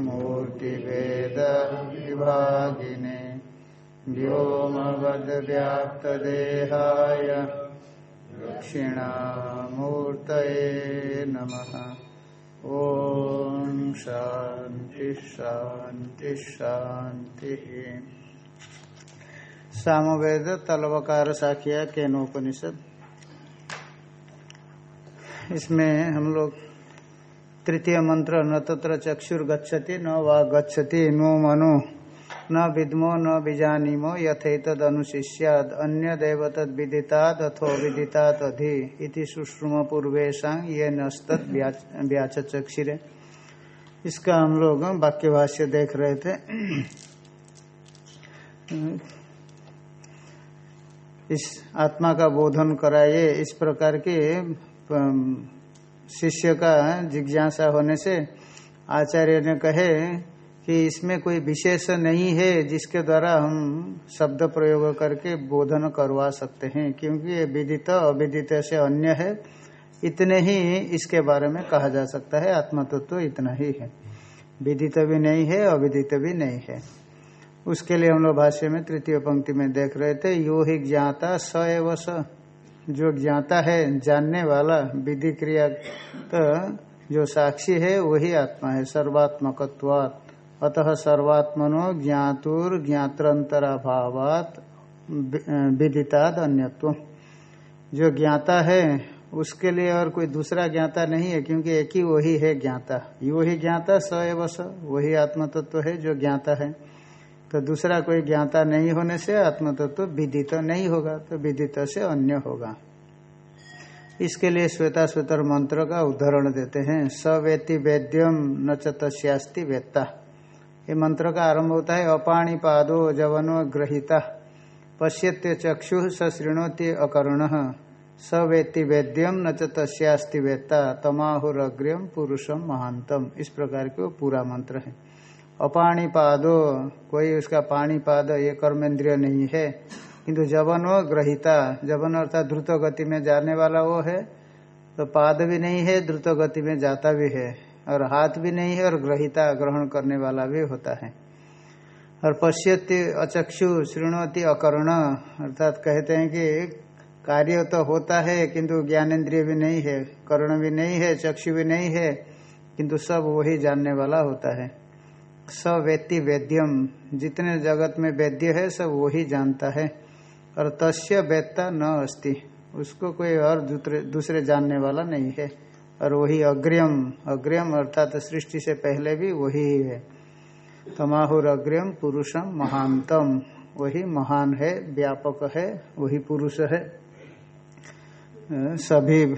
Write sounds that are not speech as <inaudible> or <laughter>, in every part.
मूर्तिभेद विभागिने व्योमवद्व्याप्तदेहाय दक्षिणामूर्तये नमः। ॐ शान्ति शान्ति शान्तिः सामवेद तलवकार साखिया केनोपनिषद इसमें हम लोग तृतीय मंत्र, न तत्र चक्षुर गच्छति, न वा गच्छति, नो मनो, न विद्मो, न बीजानीमो यथेतद अनुशिष्याद अन्य देव तद विदिताद, अथो विदिताद अधि, इति सुश्रुम पूर्वेशा ये नस्तद व्याच चक्षिरे इसका हम लोग वाक्य भाष्य देख रहे थे। इस आत्मा का बोधन कराइए। इस प्रकार के शिष्य का जिज्ञासा होने से आचार्य ने कहे कि इसमें कोई विशेष नहीं है जिसके द्वारा हम शब्द प्रयोग करके बोधन करवा सकते हैं, क्योंकि ये विदित, अविदित से अन्य है। इतने ही इसके बारे में कहा जा सकता है आत्मा तत्व तो इतना ही है। विदित भी नहीं है, अविदित भी नहीं है। उसके लिए हम लोग भाष्य में तृतीय पंक्ति में देख रहे थे, यो ही ज्ञाता स एव स। जो ज्ञाता है, जानने वाला विधि क्रिया तो जो साक्षी है, वही आत्मा है, सर्वात्मकत्वात्। अतः सर्वात्मनो ज्ञातुर ज्ञातरंतराभावात विदिताद अन्यत्व जो ज्ञाता है, उसके लिए और कोई दूसरा ज्ञाता नहीं है, क्योंकि एक ही वही है ज्ञाता। वही ज्ञाता स एव स, वही आत्म तत्व है जो ज्ञाता है। तो दूसरा कोई ज्ञाता नहीं होने से आत्म तत्व विदित नहीं होगा तो विदित से अन्य होगा। इसके लिए श्वेता श्वेतर मंत्र का उदाहरण देते हैं। सवेति वेद्यम न चस्यास्ति वेत्ता। ये मंत्र का आरंभ होता है अपाणी पादो जवनो ग्रहिता। पश्यत्य चक्षु स सृणोति अकर्ण। स वेत्ति वेद्यम न चस्यास्ति वेत्ता। तमाहुरग्र्यम पुरुषम महांतम इस प्रकार के पूरा मंत्र है। अपाणी पादो कोई उसका पाणीपाद ये कर्मेंद्रिय नहीं है। किंतु जवन वो ग्रहिता, जवन अर्थात द्रुत गति में जाने वाला वो है तो पाद भी नहीं है, द्रुत गति में जाता भी है, और हाथ भी नहीं है, और ग्रहिता ग्रहण करने वाला भी होता है। और पश्यति अचक्षु, श्रृणोति अकर्ण, अर्थात कहते हैं कि कार्य तो होता है, किंतु ज्ञानेन्द्रिय भी नहीं है, कर्ण भी नहीं है, चक्षु भी नहीं है, किंतु सब वही जानने वाला होता है। स वेत्ति वेद्यम। जितने जगत में वेद्य है, सब वही जानता है। और तस्य वेत्ता न अस्ति। उसको कोई और दूसरे जानने वाला नहीं है। और वही अग्रियम। अग्रियम अर्थात सृष्टि से पहले भी वही है। तमाहुर अग्रियम पुरुषम महानतम वही महान है, व्यापक है, वही पुरुष है। सभी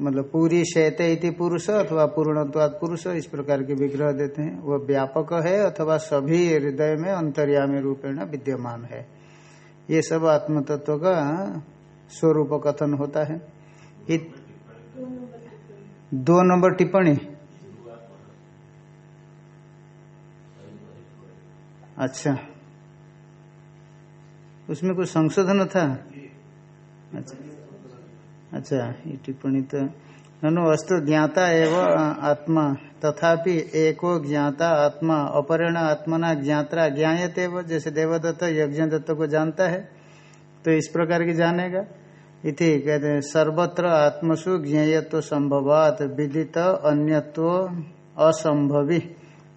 मतलब पूरी शैते इति पुरुष अथवा पूर्णत्वाद पुरुष, इस प्रकार के विग्रह देते हैं। वह व्यापक है अथवा सभी हृदय में अंतर्यामी रूपेण विद्यमान है। ये सब आत्म तत्व का स्वरूप कथन होता है। इत दो नंबर टिप्पणी। अच्छा। उसमें कुछ संशोधन था? अच्छा। अच्छा ये टिप्पणी तो ननु वस्तु ज्ञाता एवं आत्मा, तथापि एको ज्ञाता आत्मा, अपरेण आत्मना ज्ञात्रा ज्ञाते जैसे देवदत्त यज्ञ दत्त को जानता है तो इस प्रकार की जानेगा। इति कहते हैं सर्वत्र आत्मसु ज्ञेयत्व संभवात, विदित अन्यत्व असंभवी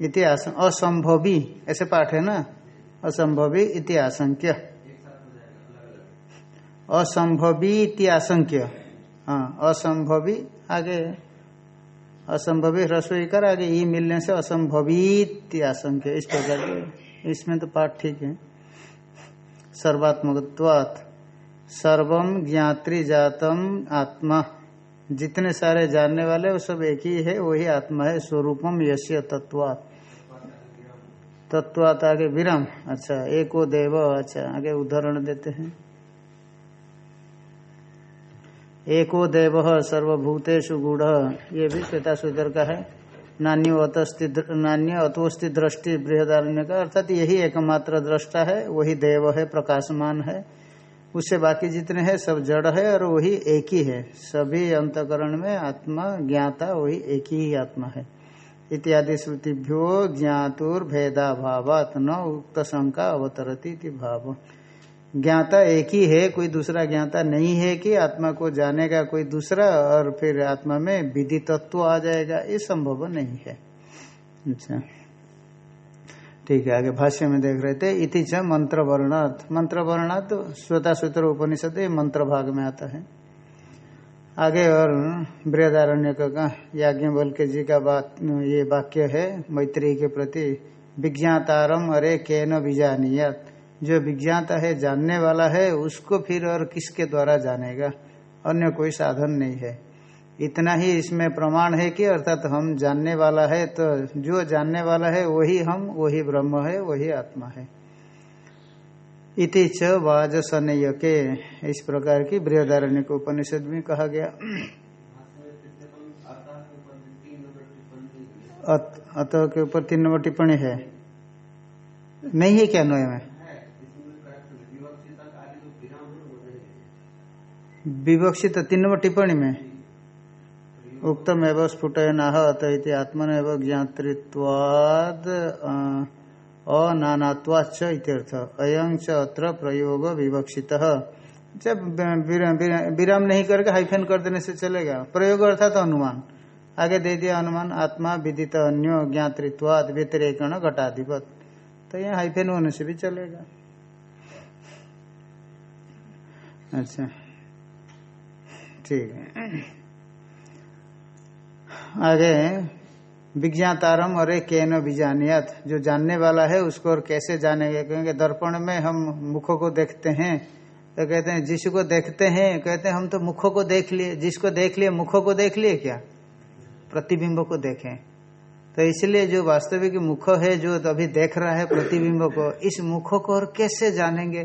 इति असंभवी, ऐसे पाठ है ना? असंभवी इति असंभवी इति हाँ असंभवी, आगे, असंभवी रसोई कर आगे ई मिलने से असंभवी आशंक्य, इस प्रकार के, इसमें तो पाठ ठीक है। सर्वात्मकत्वात् सर्वम ज्ञात्री जातम आत्मा। जितने सारे जानने वाले, वो सब एक ही है, वही आत्मा है, स्वरूपम यश्य तत्वात्। तत्वात आगे विराम अच्छा एको देव अच्छा आगे उदाहरण देते हैं। एको देव सर्वभूतेषु गुढ़। ये भी श्वेता सुधर का है। नान्यो अतस्ति नान्य अतोस्ति दृष्टि बृहदारण्य का। अर्थात यही एकमात्र दृष्टा है, वही देव है, प्रकाशमान है। उससे बाकी जितने हैं, सब जड़ है और वही एक ही है। सभी अंतकरण में आत्मा, ज्ञाता, वही एक ही आत्मा है। इत्यादि श्रुतिभ्यो ज्ञातुर भेदा न उक्त शंका अवतरती भाव। ज्ञाता एक ही है, कोई दूसरा ज्ञाता नहीं है कि आत्मा को जानेगा कोई दूसरा और फिर आत्मा में विधि तत्व आ जाएगा, ये संभव नहीं है। अच्छा। ठीक है, आगे भाष्य में देख रहे थे, इति च मंत्र वर्णात् मंत्र वर्णात् तो श्रोता सूत्र उपनिषद मंत्र भाग में आता है। आगे और बृहदारण्य का के जी का बात, ये वाक्य है, मैत्री के प्रति, विज्ञातारम अरे के बीजानियत जो विज्ञाता है, जानने वाला है, उसको फिर और किसके द्वारा जानेगा? अन्य कोई साधन नहीं है। इतना ही इसमें प्रमाण है कि अर्थात हम जानने वाला है तो जो जानने वाला है, वही हम, वही ब्रह्म है, वही आत्मा है। इति च वाजसनय के इस प्रकार की बृहदारण्य को उपनिषद में कहा गया। अतः के ऊपर तीन नंबर टिप्पणी है। नहीं है क्या नोय में? विवक्षित तीन नंबर टिप्पणी में उक्तम एवं स्फुट नाह अत आत्मन एवं ज्ञातृत्वाद अनानात्वाच इत्यर्थ अयं अत्र प्रयोग विवक्षित। जब विराम नहीं करके हाइफेन कर देने से चलेगा। प्रयोग अर्थात अनुमान। आगे दे दिया अनुमान, आत्मा विदित अन्य ज्ञातृत्वाद व्यतिरेकण घटाधिपत। तो यहाँ हाइफेन होने से भी चलेगा। अच्छा। ठीक आगे विज्ञातारम अरे के न बीजानियात जो जानने वाला है, उसको और कैसे जानेंगे? क्योंकि दर्पण में हम मुखों को देखते हैं। तो कहते हैं, जिसको देखते हैं, कहते हैं, हम तो मुखों को देख लिए। जिसको देख लिए, मुखों को देख लिए क्या? प्रतिबिंब को देखें। तो इसलिए जो वास्तविक मुख है, जो अभी देख रहा है प्रतिबिंब को, इस मुखों को और कैसे जानेंगे?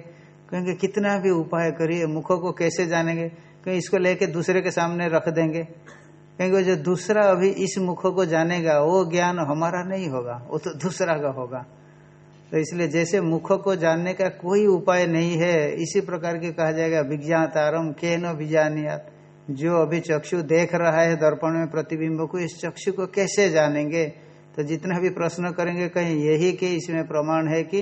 क्योंकि कितना भी उपाय करिए, मुखों को कैसे जानेंगे? क्योंकि इसको लेके दूसरे के सामने रख देंगे। क्योंकि जो दूसरा अभी इस मुख को जानेगा, वो ज्ञान हमारा नहीं होगा, वो तो दूसरा का होगा। तो इसलिए जैसे मुख को जानने का कोई उपाय नहीं है, इसी प्रकार के कहा जाएगा विज्ञातारम के न विजानियात जो अभी चक्षु देख रहा है दर्पण में प्रतिबिंब को, इस चक्षु को कैसे जानेंगे? तो जितना भी प्रश्न करेंगे, कहीं यही कि इसमें प्रमाण है कि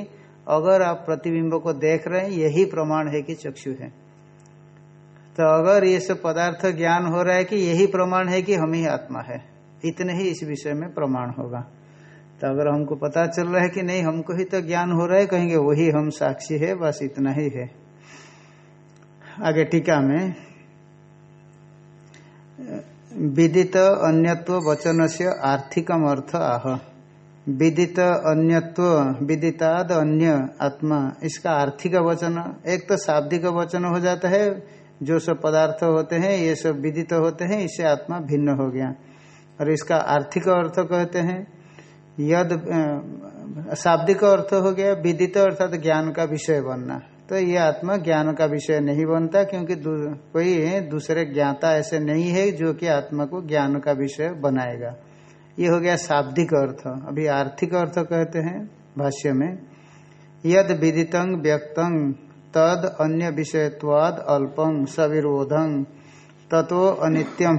अगर आप प्रतिबिंब को देख रहे हैं, यही प्रमाण है कि चक्षु है। तो अगर ये सब पदार्थ ज्ञान हो रहा है कि यही प्रमाण है कि हम ही आत्मा है, इतने ही इस विषय में प्रमाण होगा। तो अगर हमको पता चल रहा है कि नहीं, हमको ही तो ज्ञान हो रहा है, कहेंगे वही हम साक्षी है, बस इतना ही है। आगे टीका में, विदित अन्यत्व वचन से आर्थिकम अर्थ आह। विदित अन्यत्व, विदिताद अन्य आत्मा, इसका आर्थिक वचन, एक तो शाब्दिक वचन हो जाता है जो सब पदार्थ होते हैं ये सब विदित होते हैं इससे आत्मा भिन्न हो गया। और इसका आर्थिक अर्थ कहते हैं यद शाब्दिक अर्थ हो गया विदित अर्थात तो ज्ञान का विषय बनना। तो ये आत्मा ज्ञान का विषय नहीं बनता क्योंकि दू, कोई दूसरे ज्ञाता ऐसे नहीं है जो कि आत्मा को ज्ञान का विषय बनाएगा। ये हो गया शाब्दिक अर्थ। अभी आर्थिक अर्थ कहते हैं भाष्य में यद विदितंग व्यक्तं तद अन्य विषयत्वाद अल्पम सविरोधं ततो अनित्यम।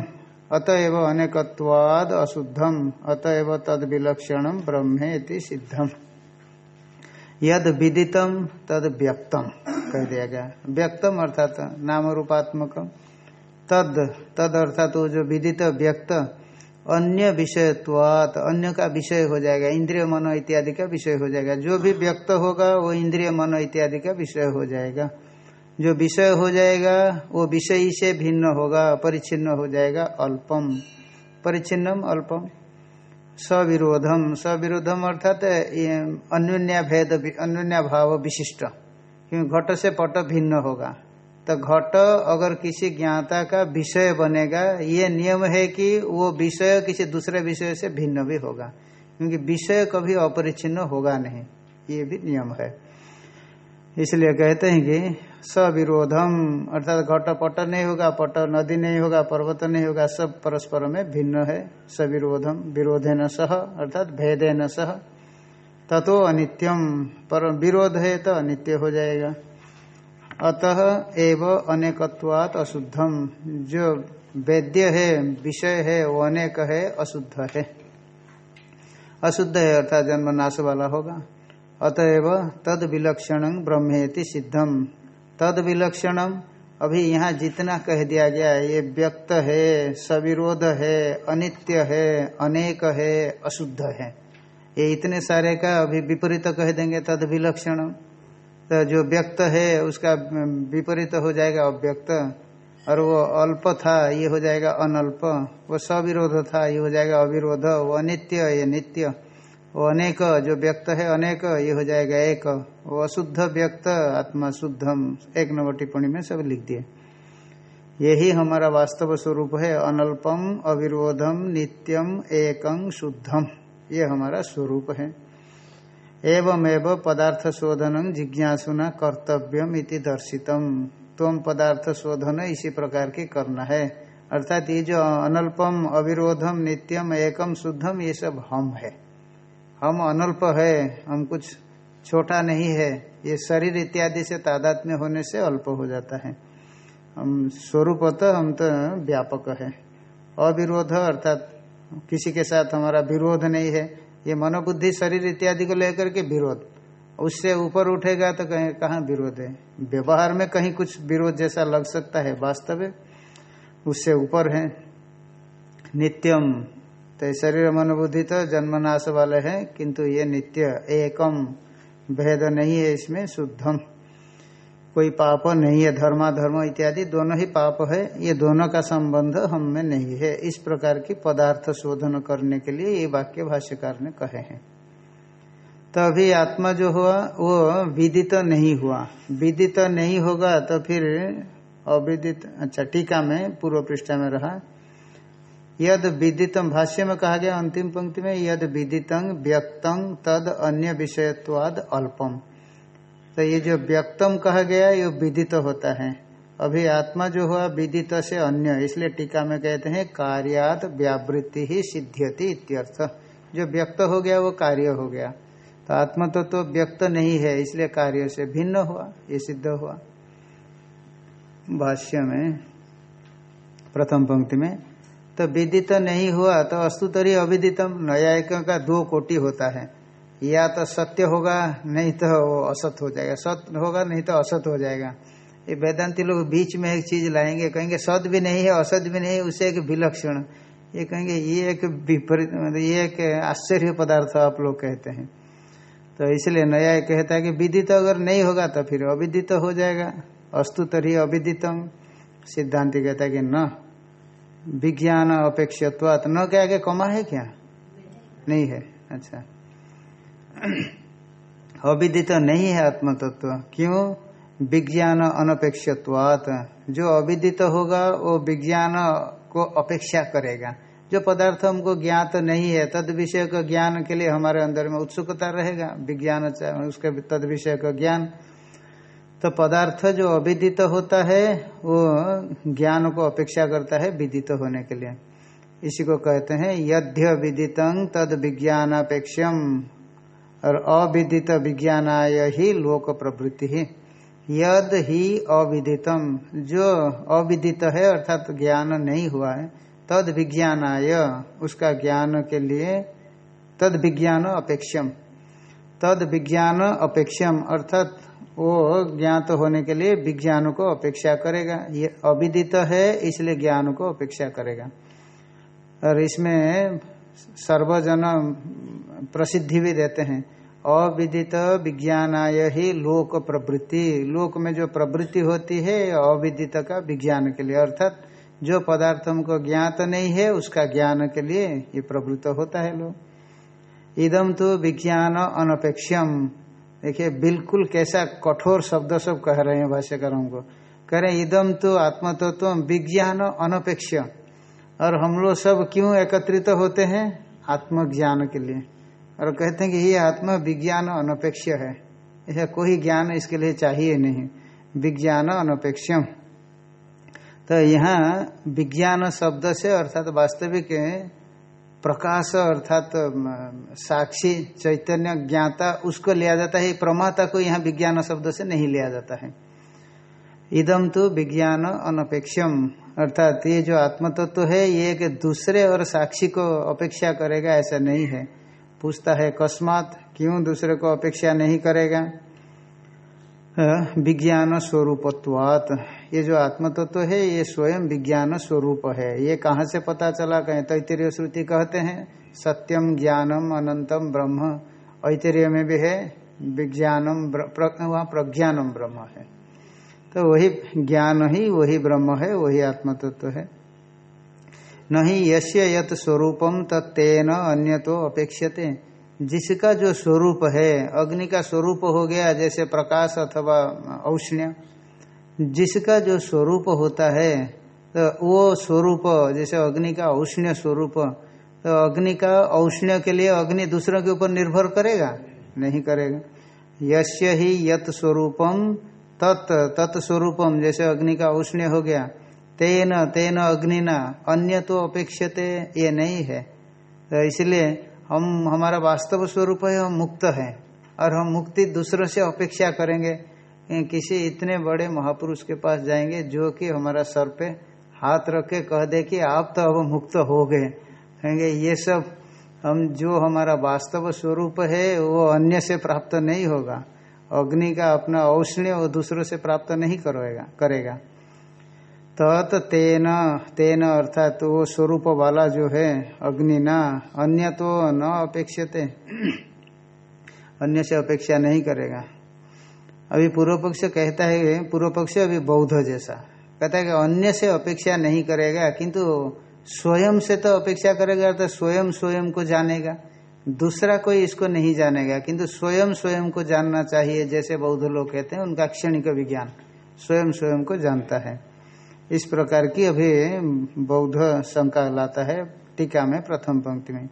अतएव अनेकत्वाद अशुद्धम। अतएव तद विलक्षण ब्रह्मेति सिद्धम। यद विदितम तद व्यक्तम, कह दिया गया। व्यक्तम अर्थात नाम रूपात्मक तद तद अर्थात वो जो विदित, व्यक्त अन्य विषयत्वात, अन्य का विषय हो जाएगा, इंद्रिय, मनो इत्यादि का विषय हो जाएगा। जो भी व्यक्त होगा, वो इंद्रिय, मनो इत्यादि का विषय हो जाएगा। जो विषय हो जाएगा, वो विषय से भिन्न होगा, परिच्छिन्न हो जाएगा, अल्पम। परिच्छिन्नम, अल्पम। सविरोधम। सविरोधम अर्थात अन्योन्या भेद अन्योन्या भाव विशिष्ट। क्योंकि घट से पट भिन्न होगा। तो घट अगर किसी ज्ञाता का विषय बनेगा, ये नियम है कि वो विषय किसी दूसरे विषय से भिन्न भी होगा, क्योंकि विषय कभी अपरिचिन्न होगा नहीं, ये भी नियम है। इसलिए कहते हैं कि सविरोधम, अर्थात घट पट नहीं होगा, पट नदी नहीं होगा, पर्वत नहीं होगा, सब परस्पर में भिन्न है, सविरोधम विरोधे न सह, अर्थात भेदे न सह, ततो अनित्यम, पर विरोध है तो अनित्य हो जाएगा। अतः एव अनेकत्वात अशुद्धम। जो वेद्य है, विषय है, वो अनेक है, अशुद्ध है। अशुद्ध है अर्थात जन्म नाश वाला होगा। अतएव तद विलक्षण ब्रह्मेति सिद्धम। तद विलक्षणम अभी यहाँ जितना कह दिया गया ये व्यक्त है, सविरोध है, अनित्य है, अनेक है, अशुद्ध है। ये इतने सारे का अभी विपरीत कह देंगे तद विलक्षण तो जो व्यक्त है, उसका विपरीत हो जाएगा अव्यक्त। और वो अल्प था, ये हो जाएगा अनल्प। वो सविरोध था, ये हो जाएगा अविरोध। वो अनित्य, ये नित्य। वो अनेक, जो व्यक्त है, अनेक, ये हो जाएगा एक। वो अशुद्ध व्यक्त, आत्मा शुद्धम। एक नंबर टिप्पणी में सब लिख दिए। यही हमारा वास्तव स्वरूप है, अनल्पम, अविरोधम, नित्यम एकं शुद्धम। ये हमारा स्वरूप है। एवं एवं पदार्थ शोधन जिज्ञासुना कर्तव्यम इति दर्शितम। तुम पदार्थ शोधन इसी प्रकार की करना है। अर्थात ये जो अनल्पम, अविरोधम, नित्यम, एकम, शुद्धम, ये सब हम है। हम अनल्प है, हम कुछ छोटा नहीं है। ये शरीर इत्यादि से तादाद में होने से अल्प हो जाता है। हम स्वरूप तो हम तो व्यापक है। अविरोध, अर्थात किसी के साथ हमारा विरोध नहीं है। ये मनोबुद्धि शरीर इत्यादि को लेकर के विरोध। उससे ऊपर उठेगा तो कहें, कहाँ विरोध है? व्यवहार में कहीं कुछ विरोध जैसा लग सकता है वास्तव में। उससे ऊपर है। नित्यम तो शरीर मनोबुद्धि तो जन्मनाश वाले हैं, किंतु ये नित्य, एकम, भेद नहीं है इसमें, शुद्धम। कोई पाप नहीं है, धर्मा धर्म इत्यादि, दोनों ही पाप है, ये दोनों का संबंध हम में नहीं है। इस प्रकार की पदार्थ शोधन करने के लिए ये वाक्य भाष्यकार ने कहे हैं। तो अभी आत्मा जो हुआ, वो विदित नहीं हुआ। विदित नहीं होगा तो फिर अविदित अच्छा टीका में, पूर्व पृष्ठा में रहा। यद विदितम, भाष्य में कहा गया, अंतिम पंक्ति में, यद विदितंग व्यक्तं तद अन्य विषयत्वाद अल्पम। तो ये जो व्यक्तम कहा गया ये विदित होता है। अभी आत्मा जो हुआ विदित से अन्य इसलिए टीका में कहते हैं कार्यात व्यावृत्ति ही सिद्ध्यति इत्यर्थ। जो व्यक्त हो गया वो कार्य हो गया। तो आत्मा तो, तो व्यक्त नहीं है इसलिए कार्य से भिन्न हुआ ये सिद्ध हुआ। भाष्य में प्रथम पंक्ति में तो विदित नहीं हुआ तो अस्तुतरी अविदितम न्यायिक का दो कोटि होता है। या तो सत्य होगा, नहीं तो वो असत हो जाएगा। सत्य होगा, नहीं तो असत हो जाएगा। ये वेदांति लोग बीच में एक चीज़ लाएँगे, कहेंगे सत भी नहीं है, असत भी नहीं उसे एक विलक्षण। ये कहेंगे, ये एक विपरीत मतलब ये एक आश्चर्य पदार्थ आप लोग कहते हैं। तो इसलिए नया कहता है कि विदित अगर नहीं होगा तो फिर अविदित हो जाएगा। अस्तु तरी अविदितम। सिद्धांति कहता है कि न। विज्ञान अपेक्षत्वात। न क्या कमा है क्या? नहीं है। अच्छा। अविदित नहीं है आत्म तत्व क्यों? विज्ञान अनपेक्षत्वात। जो अविदित होगा, वो विज्ञान को अपेक्षा करेगा। जो पदार्थ हमको ज्ञात नहीं है, तद विषय का ज्ञान के लिए हमारे अंदर में उत्सुकता रहेगा। विज्ञान उसके तद विषय का ज्ञान। तो पदार्थ जो अविदित होता है, वो ज्ञान को अपेक्षा करता है विदित होने के लिए। इसी को कहते हैं यद्य विदित तद विज्ञानापेक्षम। और अविदित विज्ञानाय ही लोक प्रवृत्ति ही। यद ही अविदितम, जो अविदित है अर्थात तो ज्ञान नहीं हुआ है, तद विज्ञानाय, उसका ज्ञान के लिए तद विज्ञान अपेक्षम। तद विज्ञान अपेक्षम, अर्थात वो ज्ञात होने के लिए विज्ञान को अपेक्षा करेगा। ये अविदित है, इसलिए ज्ञान को अपेक्षा करेगा। और इसमें सर्वजन प्रसिद्धि भी देते हैं। अविदित विज्ञानाय ही लोक प्रवृत्ति। लोक में जो प्रवृत्ति होती है, अविदित का विज्ञान के लिए, अर्थात जो पदार्थ हमको ज्ञात नहीं है, उसका ज्ञान के लिए ये प्रवृत्त होता है लोग इदम तो विज्ञान अनपेक्षम। देखिए, बिल्कुल कैसा कठोर शब्द सब कह रहे हैं भाष्यकारों को। कह रहे इदम तो आत्मतत्व विज्ञान अनपेक्ष। और हम लोग सब क्यों एकत्रित होते हैं? आत्मज्ञान के लिए। और कहते हैं कि ये आत्मा विज्ञान अनपेक्ष है। ऐसा कोई ज्ञान इसके लिए चाहिए नहीं। विज्ञान अनपेक्षम। तो यहाँ विज्ञान शब्द से अर्थात वास्तविक प्रकाश अर्थात साक्षी, चैतन्य, ज्ञाता, उसको लिया जाता है। प्रमाता को यहाँ विज्ञान शब्द से नहीं लिया जाता है। इदम तो विज्ञान अनपेक्षम। अर्थात ये जो आत्म तत्व तो है, ये एक दूसरे और साक्षी को अपेक्षा करेगा, ऐसा नहीं है। पूछता है अकस्मात क्यों दूसरे को अपेक्षा नहीं करेगा? विज्ञान स्वरूपत्वात ये जो आत्म तत्व तो है, ये स्वयं विज्ञान स्वरूप है। ये कहाँ से पता चला? कहें, तैतरीय श्रुति कहते हैं सत्यम ज्ञानम अनंतम ब्रह्म। ऐतरीय में भी है, विज्ञानम वहाँ प्रज्ञानम ब्रह्म है। तो वही ज्ञान ही, वही ब्रह्म है, वही आत्म तत्व तो है। नहीं यश्य यत स्वरूपम तत्न अन्य तो अपेक्षते जिसका जो स्वरूप है, अग्नि का स्वरूप हो गया, जैसे प्रकाश अथवा औष्ण्य, जिसका जो स्वरूप होता है तो वो स्वरूप, जैसे अग्नि का औष्ण्य स्वरूप तो अग्नि का औष्ण्य के लिए अग्नि दूसरों के ऊपर निर्भर करेगा? नहीं करेगा। यश्य ही यत स्वरूपम तत् तत्स्वरूपम जैसे अग्नि का औष्ण्य हो गया तेन तेन अग्निना अन्य तो अपेक्षते, ये नहीं है। तो इसलिए हम, हमारा वास्तव स्वरूप है, हम मुक्त है। और हम मुक्ति दूसरों से अपेक्षा करेंगे किसी इतने बड़े महापुरुष के पास जाएँगे, जो कि हमारा सर पे हाथ रख के कह दे कि आप तो अब मुक्त हो गए। कहेंगे, ये सब हम, जो हमारा वास्तव स्वरूप है, वो अन्य से प्राप्त नहीं होगा। अग्नि का अपना औष्ण्य वो दूसरों से प्राप्त नहीं करेगा करेगा। तत् तेन तेन अर्थात वो स्वरूप वाला जो है, अग्नि न, अन्य तो न अपेक्षते। अन्य से अपेक्षा नहीं करेगा। अभी पूर्व पक्ष कहता है पूर्व पक्ष अभी बौद्ध जैसा। कहता है कि अन्य से अपेक्षा नहीं करेगा, किंतु स्वयं से तो अपेक्षा करेगा तो स्वयं स्वयं को जानेगा। दूसरा कोई इसको नहीं जानेगा, किंतु स्वयं स्वयं को जानना चाहिए, जैसे बौद्ध लोग कहते हैं, उनका क्षणिक विज्ञान। स्वयं स्वयं को जानता है। इस प्रकार की अभी बौद्ध शंका लाता है, टीका में प्रथम पंक्ति में।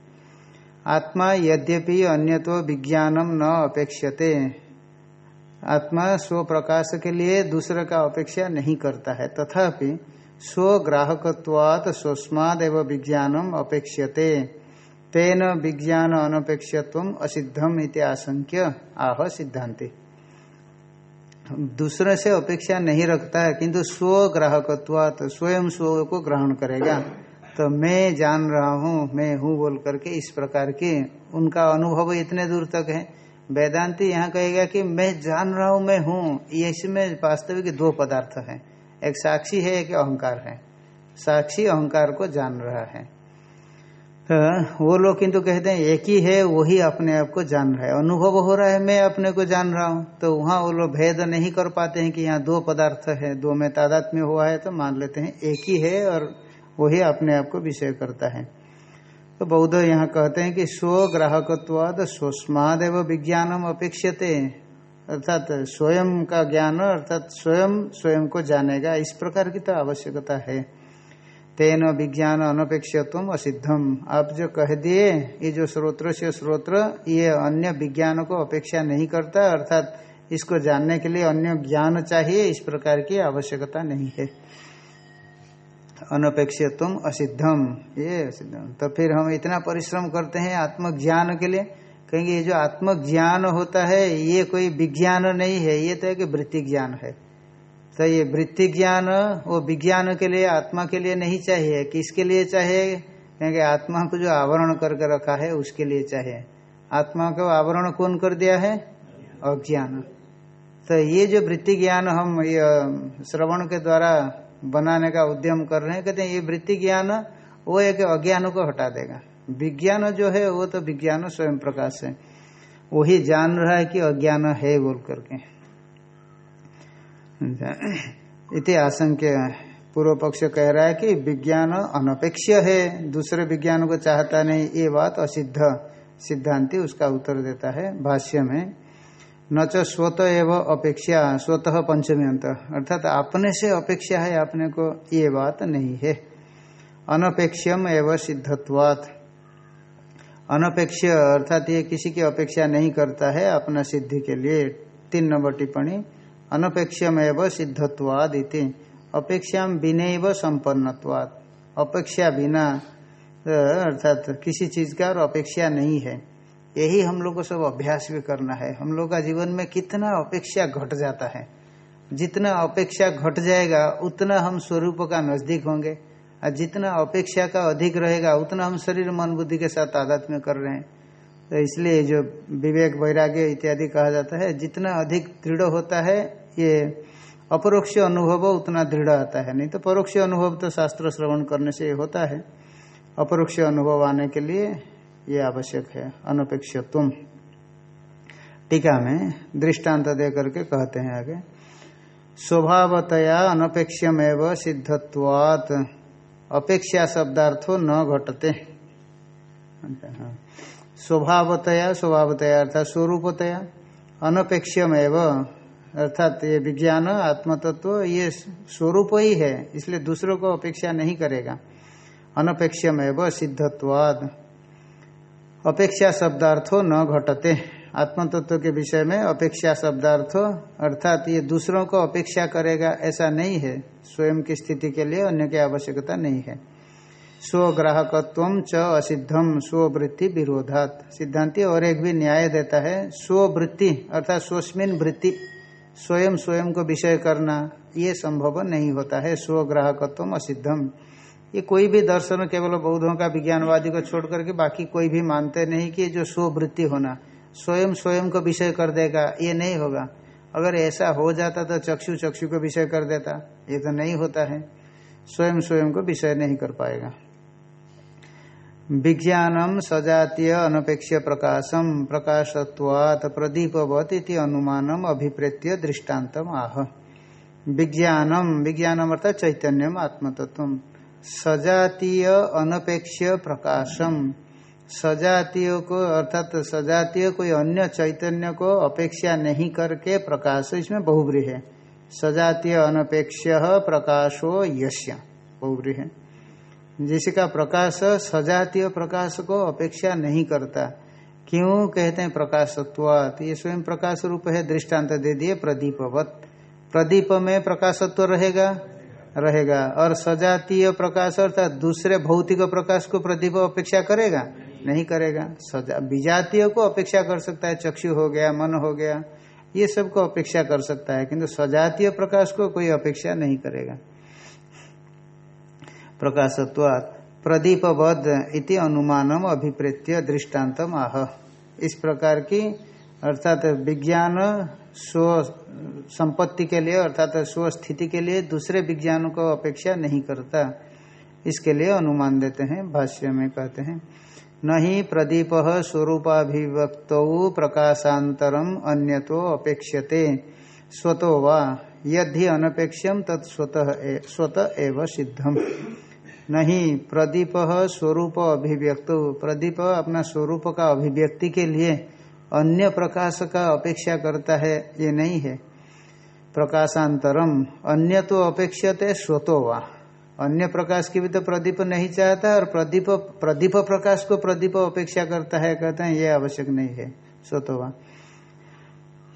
आत्मा यद्यपि अन्यत्व विज्ञानम न अपेक्षते। आत्मा स्व प्रकाश के लिए दूसरे का अपेक्षा नहीं करता है। तथापि स्वग्राहकवात स्वस्माद एवं विज्ञानम अपेक्षते। तेन विज्ञान अनपेक्षत्व असिद्धम इति आशंक्य आह सिद्धांति दूसरे से अपेक्षा नहीं रखता है, किंतु स्व ग्राहकत्वात स्वयं स्व को ग्रहण करेगा। तो मैं जान रहा हूँ, मैं हूँ बोल करके इस प्रकार की उनका अनुभव इतने दूर तक है। वेदांति यहाँ कहेगा कि मैं जान रहा हूँ, मैं हूँ इसमें वास्तविक दो पदार्थ है। एक साक्षी है, एक अहंकार है। साक्षी अहंकार को जान रहा है। वो लोग किंतु कहते हैं, एक ही है वही अपने आप को जान रहा है। अनुभव हो रहा है, मैं अपने को जान रहा हूँ। तो वहाँ वो लोग भेद नहीं कर पाते हैं कि यहाँ दो पदार्थ है, दो में तादात में हुआ है तो मान लेते हैं, एक ही है और वही अपने आप को विषय करता है। तो बौद्ध यहाँ कहते हैं कि स्व ग्राहकत्वाद स्वस्माद एवं विज्ञानम अपेक्षते। अर्थात स्वयं का ज्ञान, अर्थात स्वयं स्वयं को जानेगा, इस प्रकार की तो आवश्यकता है। तेन विज्ञान अनपेक्षत्व असिद्धम आप जो कह दिए, ये जो स्रोत्र से स्रोत्र, ये अन्य विज्ञान को अपेक्षा नहीं करता, अर्थात इसको जानने के लिए अन्य ज्ञान चाहिए, इस प्रकार की आवश्यकता नहीं है। अनपेक्षत्व असिद्धम ये असिद्धम तो फिर हम इतना परिश्रम करते हैं आत्मज्ञान के लिए, कहेंगे ये जो आत्मज्ञान होता है, ये कोई विज्ञान नहीं है, ये तो एक वृत्ति ज्ञान है। तो ये वृत्ति ज्ञान वो विज्ञान के लिए, आत्मा के लिए नहीं चाहिए। किसके लिए चाहिए? क्योंकि आत्मा को जो आवरण करके रखा है, उसके लिए चाहिए। आत्मा को आवरण कौन कर दिया है? अज्ञान। तो ये जो वृत्ति ज्ञान हम ये, श्रवण के द्वारा बनाने का उद्यम कर रहे हैं, कहते हैं ये वृत्ति ज्ञान वो एक अज्ञान को हटा देगा। विज्ञान जो है, वो तो विज्ञान स्वयं प्रकाश है। वही जान रहा है कि अज्ञान है बोल करके। इति आशंक्य। पूर्व पक्ष कह रहा है कि विज्ञान अनपेक्ष है। दूसरे विज्ञान को चाहता नहीं, ये बात असिद्ध सिद्धांति उसका उत्तर देता है भाष्य में। न च स्वत एवं अपेक्षा स्वतः पंचमी अंत। अर्थात अपने से अपेक्षा है अपने को ये बात नहीं है। अनपेक्षम एवं सिद्धत्वात्। अनपेक्ष अर्थात ये किसी की अपेक्षा नहीं करता है अपना सिद्धि के लिए। तीन नंबर टिप्पणी। अनपेक्षमेव सिद्धत्वाद इति अपेक्षा बिना संपन्नवाद अपेक्षा बिना अर्थात किसी चीज़ का और अपेक्षा नहीं है। यही हम लोग को सब अभ्यास भी करना है। हम लोग का जीवन में कितना अपेक्षा घट जाता है। जितना अपेक्षा घट जाएगा, उतना हम स्वरूप का नज़दीक होंगे। और जितना अपेक्षा का अधिक रहेगा, उतना हम शरीर मन बुद्धि के साथ आदत में कर रहे हैं। तो इसलिए जो विवेक वैराग्य इत्यादि कहा जाता है, जितना अधिक दृढ़ होता है, ये अपरोक्ष अनुभव उतना दृढ़ आता है। नहीं तो परोक्ष अनुभव तो शास्त्र श्रवण करने से होता है। अपरोक्ष अनुभव आने के लिए ये आवश्यक है अनपेक्ष तुम टीका में दृष्टांत दे करके कहते हैं आगे। स्वभावतया अनपेक्षमेव सिद्धत्वात्। अपेक्षा शब्दार्थो न घटते। स्वभावतया स्वभावतया अर्थात स्वरूपतया अनपेक्षमेव अर्थात ये विज्ञान, आत्मतत्व, ये स्वरूप ही है, इसलिए दूसरों को अपेक्षा नहीं करेगा। अनपेक्षमेव सिद्धत्वाद। अपेक्षा शब्दार्थो न घटते। आत्म तत्व के विषय में अपेक्षा शब्दार्थ, अर्थात ये दूसरों को अपेक्षा करेगा, ऐसा नहीं है। स्वयं की स्थिति के लिए अन्य की आवश्यकता नहीं है। स्वग्राहकत्व च असिद्धम स्ववृत्ति विरोधात। सिद्धांति और एक भी न्याय देता है, स्ववृत्ति, अर्थात स्वस्मिन वृत्ति, स्वयं स्वयं को विषय करना, ये संभव नहीं होता है, स्वग्राहकत्व असिद्धम ये कोई भी दर्शन केवल बौद्धों का विज्ञानवादी को छोड़ करके बाकी कोई भी मानते नहीं कि जो स्ववृत्ति होना, स्वयं स्वयं को विषय कर देगा, ये नहीं होगा। अगर ऐसा हो जाता तो चक्षु चक्षु को विषय कर देता, ये तो नहीं होता है। स्वयं स्वयं को विषय नहीं कर पाएगा। विज्ञानम सजातीय अनपेक्ष प्रकाशम प्रकाशत्वात प्रदीपवत इति अनुमानम अभिप्रेत्य दृष्टान्तम आह। विज्ञानम विज्ञानम अर्थात चैतन्यम आत्मतत्व सजातीय अनपेक्ष प्रकाशम। सजातीय को अर्थात सजातीय कोई अन्य चैतन्य को अपेक्षा नहीं करके प्रकाश, इसमें बहुब्री है। सजातीय अनपेक्ष प्रकाशो यश्य बहुब्री है। जिसका प्रकाश सजातीय प्रकाश को अपेक्षा नहीं करता। क्यों कहते हैं प्रकाशत्वात? ये स्वयं प्रकाश रूप है, दृष्टांत दे दिए प्रदीपवत। प्रदीप में प्रकाशत्व रहेगा? रहेगा। और सजातीय प्रकाश अर्थात दूसरे भौतिक प्रकाश को प्रदीप अपेक्षा करेगा? नहीं करेगा। सजा विजातीय को अपेक्षा कर सकता है, चक्षु हो गया, मन हो गया, ये सबको अपेक्षा कर सकता है, किंतु सजातीय प्रकाश को कोई अपेक्षा नहीं करेगा। प्रकाशत्वात् प्रदीपबद्ध इति अनुमानम अभिप्रेत्य दृष्टान्तम आह। इस प्रकार की, अर्थात विज्ञान स्व संपत्ति के लिए, अर्थात स्व स्थिति के लिए दूसरे विज्ञान को अपेक्षा नहीं करता। इसके लिए अनुमान देते हैं, भाष्य में कहते हैं, नहीं प्रदीप स्वरूपाभिव्यक्त प्रकाशातरम अन्यतो अपेक्षते स्वतो वा यदि अनपेक्षम तत्स्वतः स्वत एव सिद्धम। नहीं, प्रदीप स्वरूप अभिव्यक्त। प्रदीप अपना स्वरूप का अभिव्यक्ति के लिए अन्य प्रकाश का अपेक्षा करता है, ये नहीं है। प्रकाशांतरम, अन्य तो अपेक्षते स्वतो वा। अन्य प्रकाश की भी तो प्रदीप नहीं चाहता, और प्रदीप प्रदीप प्रकाश को प्रदीप अपेक्षा करता है, कहते हैं, ये आवश्यक नहीं है, स्वतः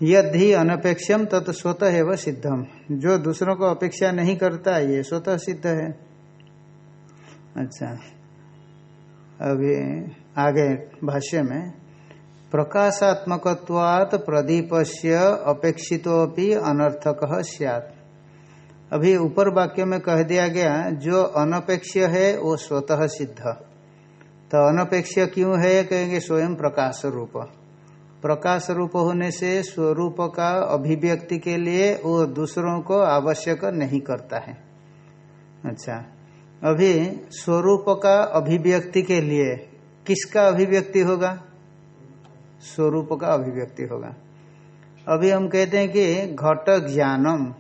यदि अनपेक्षम तत् स्वतः सिद्धम। जो दूसरों को अपेक्षा नहीं करता, ये स्वतः सिद्ध है। अच्छा। अभी आगे भाष्य में प्रकाशात्मकवात प्रदीप से अपेक्षित अनर्थक सियात। अभी ऊपर वाक्य में कह दिया गया, जो अनपेक्ष है, वो स्वतः सिद्ध। तो अनपेक्ष क्यों है, कहेंगे स्वयं प्रकाश रूप प्रकाश रूप होने से स्वरूप का अभिव्यक्ति के लिए वो दूसरों को आवश्यक नहीं करता है। अच्छा। अभी स्वरूप का अभिव्यक्ति के लिए किसका अभिव्यक्ति होगा? स्वरूप का अभिव्यक्ति होगा। अभी हम कहते हैं कि घट ज्ञानम।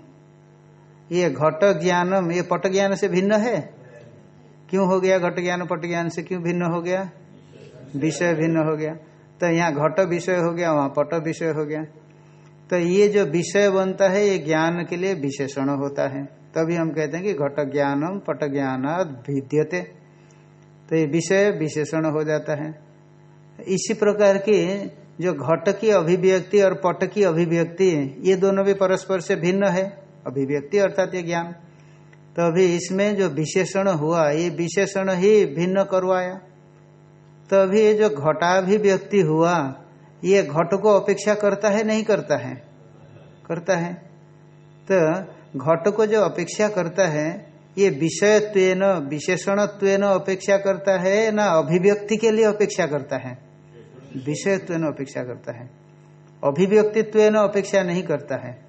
ये घट ज्ञानम, ये पट ज्ञान से भिन्न है? क्यों हो गया घट ज्ञान, पट ज्ञान से क्यों भिन्न हो गया? विषय भिन्न हो गया। तो यहाँ घट विषय हो गया, वहाँ पट विषय हो गया। तो ये जो विषय बनता है, ये ज्ञान के लिए विशेषण होता है। तभी हम कहते हैं कि घट ज्ञानम, पट ज्ञान भिद्यते। तो ये विषय विशेषण हो जाता है। इसी प्रकार की जो घट की अभिव्यक्ति और पट की अभिव्यक्ति, ये दोनों भी परस्पर से भिन्न है, अभिव्यक्ति अर्थात ये ज्ञान। तो अभी इसमें जो विशेषण हुआ, ये विशेषण ही भिन्न करवाया। तो अभी ये जो घटाभिव्यक्ति हुआ, ये घट को अपेक्षा करता है, नहीं करता है? करता है। तो घट को जो अपेक्षा करता है, ये विषयत्व विशेषणत्व अपेक्षा करता है ना अभिव्यक्ति के लिए अपेक्षा करता है? विषयत्व अपेक्षा करता है। अभिव्यक्तित्व अपेक्षा नहीं करता है।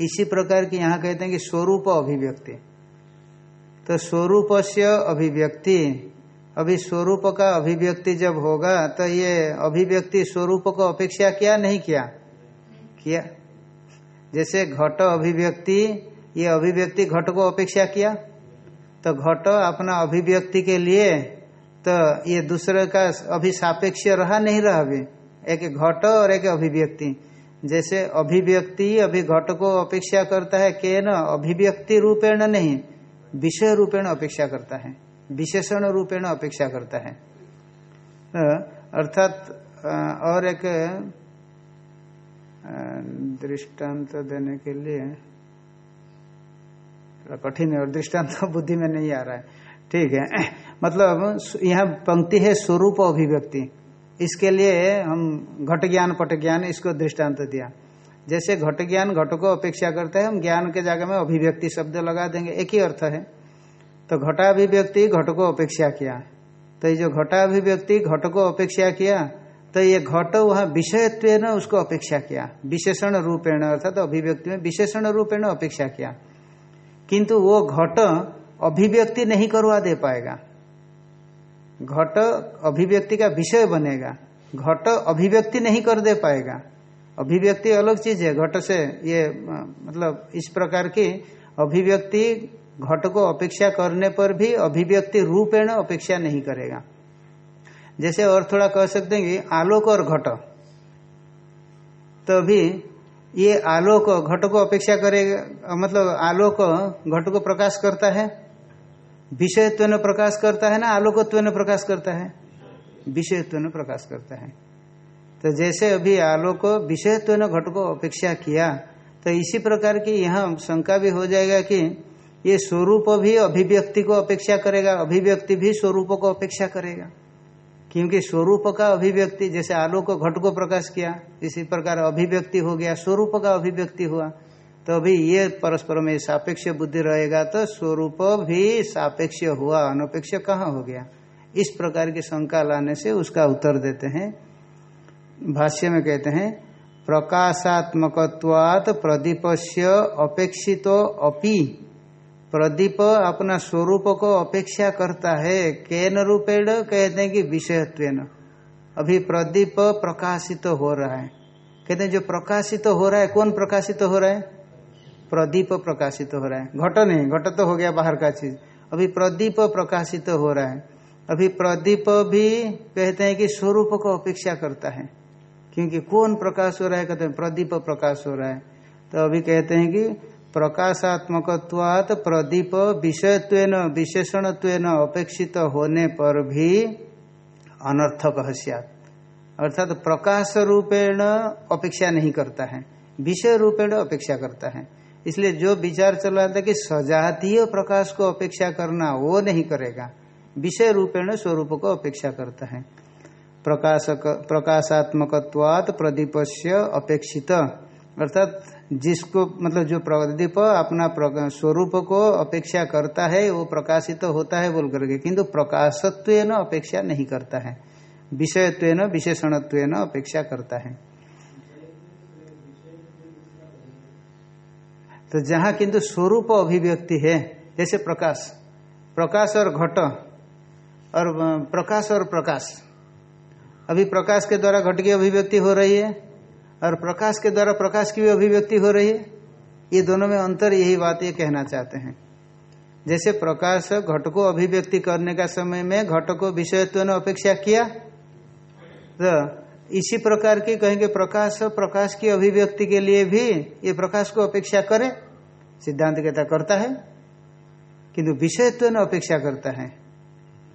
इसी प्रकार की यहाँ कहते हैं कि स्वरूप अभिव्यक्ति। तो स्वरूप से अभिव्यक्ति, अभी स्वरूप का अभिव्यक्ति जब होगा तो ये अभिव्यक्ति स्वरूप को अपेक्षा किया नहीं किया? किया। जैसे घट अभिव्यक्ति, ये अभिव्यक्ति घट को अपेक्षा किया। तो घट अपना अभिव्यक्ति के लिए तो ये दूसरे का अभी सापेक्ष रहा नहीं रहा अभी एक घट और एक अभिव्यक्ति। जैसे अभिव्यक्ति अभी घट को अपेक्षा करता है के न अभिव्यक्ति रूपेण नहीं, विषय रूपेण अपेक्षा करता है, विशेषण रूपेण अपेक्षा करता है। अर्थात और एक दृष्टांत देने के लिए कठिन है और दृष्टांत बुद्धि में नहीं आ रहा है। ठीक है। मतलब यहाँ पंक्ति है स्वरूप अभिव्यक्ति। इसके लिए हम घट ज्ञान, पट ज्ञान, इसको दृष्टांत दिया। जैसे घट ज्ञान घट को अपेक्षा करते हैं, हम ज्ञान के जगह में अभिव्यक्ति शब्द लगा देंगे। एक ही अर्थ है। तो घटाभिव्यक्ति घट को अपेक्षा किया। तो ये जो घटाभिव्यक्ति घट को अपेक्षा किया तो ये घट वहाँ विषयत्व उसको अपेक्षा किया। विशेषण रूपेण अर्थात तो अभिव्यक्ति में विशेषण रूपेण अपेक्षा किया। किंतु वो घट अभिव्यक्ति नहीं करवा दे पाएगा। घट अभिव्यक्ति का विषय बनेगा। घट अभिव्यक्ति नहीं कर दे पाएगा। अभिव्यक्ति अलग चीज़ है। घट से ये मतलब इस प्रकार की अभिव्यक्ति घट को अपेक्षा करने पर भी अभिव्यक्ति रूपेण अपेक्षा नहीं करेगा। जैसे और थोड़ा कह सकते हैं कि आलोक और घट। तो अभी ये आलोक घट को अपेक्षा करेगा मतलब आलोक घट को प्रकाश करता है। विषयत्व ने प्रकाश करता है ना आलोकत्व ने प्रकाश करता है। विषयत्व ने प्रकाश करता है। तो जैसे अभी आलोक विषयत्व ने घट को अपेक्षा किया तो इसी प्रकार की यहाँ शंका भी हो जाएगा कि ये स्वरूप भी अभिव्यक्ति को अपेक्षा करेगा, अभिव्यक्ति भी स्वरूप को अपेक्षा करेगा। क्योंकि स्वरूप का अभिव्यक्ति, जैसे आलोक घट को प्रकाश किया, इसी प्रकार अभिव्यक्ति हो गया, स्वरूप का अभिव्यक्ति हुआ तो अभी ये परस्पर में सापेक्ष बुद्धि रहेगा तो स्वरूप भी सापेक्ष हुआ, अनपेक्ष कहाँ हो गया? इस प्रकार की शंका लाने से उसका उत्तर देते हैं। भाष्य में कहते हैं प्रकाशात्मकवात प्रदीपस्य अपेक्षित अपि। प्रदीप अपना स्वरूप को अपेक्षा करता है, केन रूपेण कहते हैं कि विषयत्व अभी प्रदीप प्रकाशित तो हो रहा है। कहते हैं, जो प्रकाशित तो हो रहा है, कौन प्रकाशित तो हो रहा है? प्रदीप प्रकाशित हो रहा है। घट नहीं, घट तो हो गया बाहर का चीज़। अभी प्रदीप प्रकाशित हो रहा है। अभी प्रदीप भी कहते हैं कि स्वरूप को अपेक्षा करता है। क्योंकि कौन प्रकाश हो रहा है? कहते हैं, प्रदीप प्रकाश हो रहा है। तो अभी कहते हैं कि प्रकाशात्मकवात प्रदीप विषयत्व विशेषणत्व अपेक्षित होने पर भी अनर्थक हस्यात अर्थात प्रकाश रूपेण अपेक्षा नहीं करता है विषय रूपेण अपेक्षा करता है। इसलिए जो विचार चल रहा था कि सजातीय प्रकाश को अपेक्षा करना वो नहीं करेगा विषय रूपेण स्वरूप को अपेक्षा करता है। प्रकाशक प्रकाशात्मकवात से अपेक्षित। अर्थात जिसको मतलब जो प्रदीप अपना स्वरूप को अपेक्षा करता है, वो प्रकाशित तो होता है बोल करके। किंतु प्रकाशत्व अपेक्षा नहीं करता है। विषयत्व विशेषणत्व अपेक्षा करता है। तो जहाँ किंतु स्वरूप अभिव्यक्ति है, जैसे प्रकाश। प्रकाश और घट, और, प्रकाश और प्रकाश। अभी प्रकाश के द्वारा घट की अभिव्यक्ति हो रही है। और प्रकाश के द्वारा प्रकाश की भी अभिव्यक्ति हो रही है। ये दोनों में अंतर यही बात ये कहना चाहते हैं। जैसे प्रकाश घट को अभिव्यक्ति करने का समय में घट को विषयत्व ने अपेक्षा किया तो इसी प्रकार की कहेंगे प्रकाश प्रकाश की अभिव्यक्ति के लिए भी ये प्रकाश को अपेक्षा करे। सिद्धांत कहता करता है, किंतु विषयत्व न अपेक्षा करता है।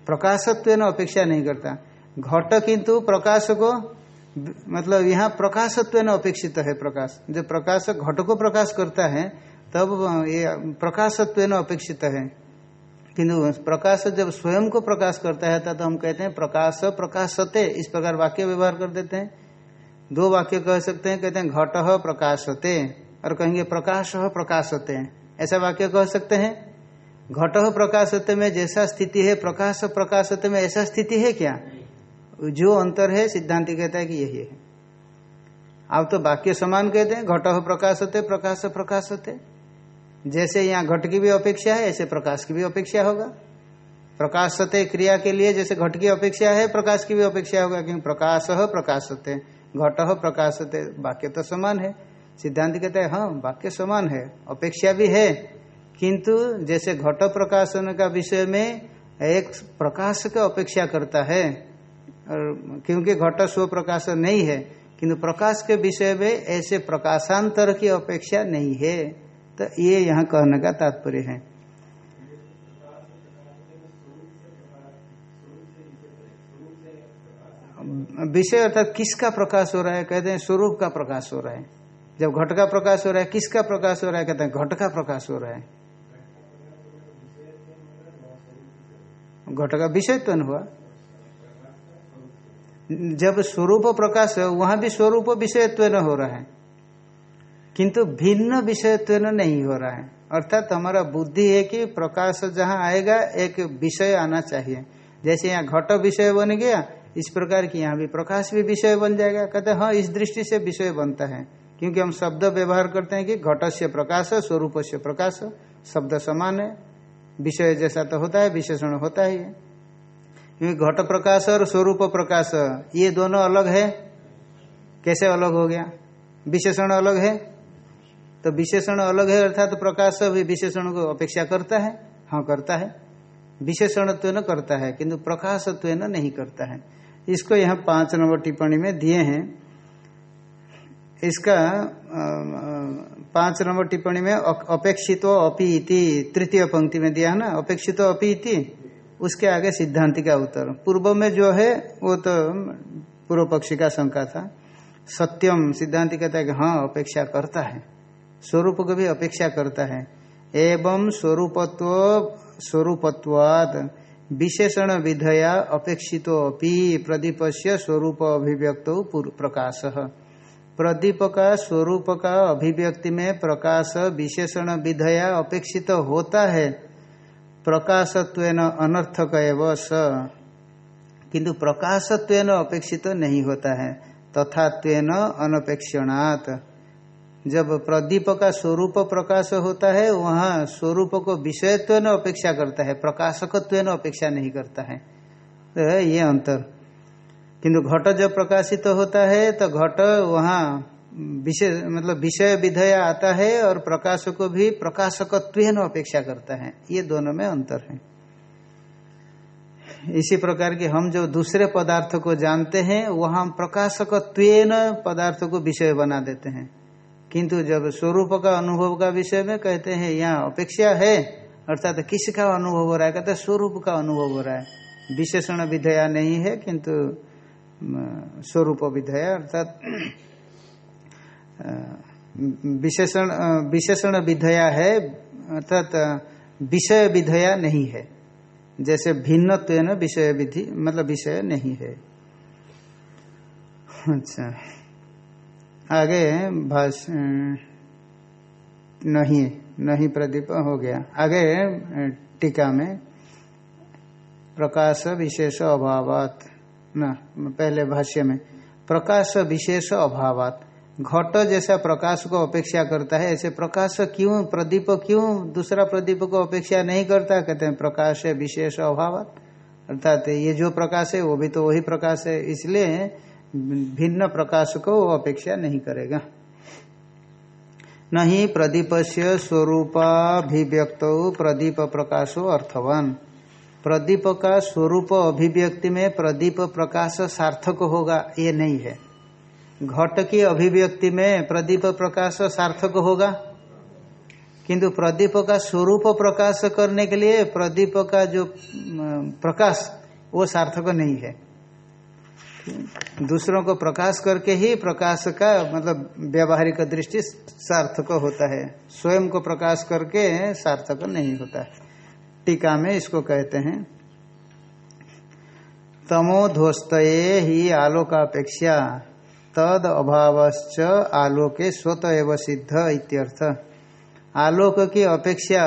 प्रकाशत्व न अपेक्षा नहीं करता। घट किंतु प्रकाश को मतलब यहाँ प्रकाशत्व न अपेक्षित है प्रकाश। जो प्रकाश घट को प्रकाश करता है, तब ये प्रकाशत्व न अपेक्षित है। किंतु प्रकाश जब स्वयं को प्रकाश करता है, तब तो हम कहते हैं प्रकाश प्रकाशते। इस प्रकार वाक्य व्यवहार कर देते हैं। दो वाक्य कह सकते हैं, कहते हैं घट प्रकाशते और कहेंगे प्रकाश प्रकाशते। ऐसा वाक्य कह सकते हैं? घट प्रकाशते में जैसा स्थिति है, प्रकाश प्रकाशते में ऐसा स्थिति है क्या? जो अंतर है, सिद्धांति कहता है कि यही है। आप तो वाक्य समान कहते हैं, घट प्रकाशते प्रकाश प्रकाश होते। जैसे यहाँ घट की भी अपेक्षा है, ऐसे प्रकाश की भी अपेक्षा होगा। प्रकाशते क्रिया के लिए जैसे घट की अपेक्षा है, प्रकाश की भी अपेक्षा होगा, क्योंकि प्रकाश प्रकाशते घट प्रकाशते वाक्य तो समान है। सिद्धांत कहते हैं हाँ वाक्य समान है, अपेक्षा भी है। किंतु जैसे घट प्रकाशन का विषय में एक प्रकाश का अपेक्षा करता है और क्योंकि घट स्व प्रकाश नहीं है, किंतु प्रकाश के विषय में ऐसे प्रकाशांतर की अपेक्षा नहीं है। तो ये यहाँ कहने का तात्पर्य है। विषय अर्थात किसका प्रकाश हो रहा है? कहते हैं स्वरूप का प्रकाश हो रहा है। जब घट का प्रकाश हो रहा है, किसका प्रकाश हो रहा है? कहते हैं घट का प्रकाश हो रहा है। घट का विषयत्व हुआ। जब स्वरूप प्रकाश वहाँ भी स्वरूप विषयत्व हो रहा है। किंतु भिन्न विषयत्व नहीं हो रहा है। अर्थात हमारा बुद्धि है कि प्रकाश जहाँ आएगा, एक विषय आना चाहिए। जैसे यहाँ घट विषय बन गया, इस प्रकार की यहाँ भी प्रकाश भी विषय बन जाएगा। कहते हैं हाँ इस दृष्टि से विषय बनता है। क्योंकि हम शब्द व्यवहार करते हैं कि घट से प्रकाश स्वरूप से प्रकाश, शब्द समान है। विषय जैसा तो होता है, विशेषण होता ही है। क्योंकि घट प्रकाश और स्वरूप प्रकाश, ये दोनों अलग है। कैसे अलग हो गया? विशेषण अलग है। तो विशेषण अलग है अर्थात तो प्रकाश भी विशेषण को अपेक्षा करता है। हाँ करता है। विशेषण तो न करता है, किंतु प्रकाशत्व न नहीं करता है। इसको यहाँ पाँच नंबर टिप्पणी में दिए हैं। इसका पाँच नंबर टिप्पणी में अपेक्षित अपी इति, तृतीय पंक्ति में दिया है ना? अपेक्षित अपी इति? उसके आगे सिद्धांति का उत्तर। पूर्व में जो है, वो तो पूर्व पक्षी का शंका था। सत्यम सिद्धांति कहता है कि हाँ अपेक्षा करता है। स्वरूप को भी अपेक्षा करता है। एवं स्वरूपत्व, स्वरूपत्वाद, विशेषण विधया अपेक्षित प्रदीप से स्वरूप अभिव्यक्त प्रकाश। प्रदीप का स्वरूप का अभिव्यक्ति में प्रकाश विशेषण विधया अपेक्षित होता है। प्रकाशत्व अनर्थक एवं स। किंतु प्रकाशत्व अपेक्षित नहीं होता है तथात्व अनपेक्षणात्। जब प्रदीप का स्वरूप प्रकाश होता है, वहाँ स्वरूप को विषयत्व अपेक्षा करता है प्रकाशकत्व अपेक्षा नहीं करता है। तो ये अंतर। किंतु घट जब प्रकाशित तो होता है तो घट वहाँ विषय मतलब विषय विधेय आता है और प्रकाश को भी प्रकाशकत्व अपेक्षा करता है। ये दोनों में अंतर है। इसी प्रकार की हम जो दूसरे पदार्थ को जानते हैं, वहाँ प्रकाशकत्व पदार्थ को विषय बना देते हैं। किंतु जब स्वरूप का अनुभव का विषय में कहते हैं, यहाँ अपेक्षा है, अर्थात किसका अनुभव हो रहा है, कहते स्वरूप का अनुभव हो रहा है। विशेषण विधया नहीं है, किंतु स्वरूप विधया, अर्थात विशेषण विशेषण विधया है, अर्थात विषय विधया नहीं है। जैसे भिन्नत्व विषय विधि मतलब विषय नहीं है। अच्छा। आगे भाष नहीं नहीं प्रदीप हो गया। आगे टीका में, प्रकाश विशेष अभावात, न, पहले भाष्य में, प्रकाश विशेष अभावात। घट जैसा प्रकाश को अपेक्षा करता है, ऐसे प्रकाश क्यों, प्रदीप क्यों, दूसरा प्रदीप को अपेक्षा नहीं करता? कहते हैं, प्रकाश है विशेष अभावात। अर्थात ये जो प्रकाश है, वो भी तो वही प्रकाश है, इसलिए भिन्न प्रकाश को वो अपेक्षा नहीं करेगा। नहीं प्रदीप से स्वरूपाभिव्यक्त प्रदीप प्रकाशो अर्थवान। प्रदीप का स्वरूप अभिव्यक्ति में प्रदीप प्रकाश सार्थक होगा, ये नहीं है। घट की अभिव्यक्ति में प्रदीप प्रकाश सार्थक होगा। किंतु प्रदीप का स्वरूप प्रकाश करने के लिए प्रदीप का जो प्रकाश, वो सार्थक नहीं है। दूसरों को प्रकाश करके ही प्रकाश का मतलब व्यवहारिक दृष्टि सार्थक होता है। स्वयं को प्रकाश करके सार्थक नहीं होता। है टीका में इसको कहते हैं। तमो ध्वस्त ही आलोकापेक्षा तद अभावश्च आलोके स्वत एव सिद्ध इत्यर्थ। आलोक की अपेक्षा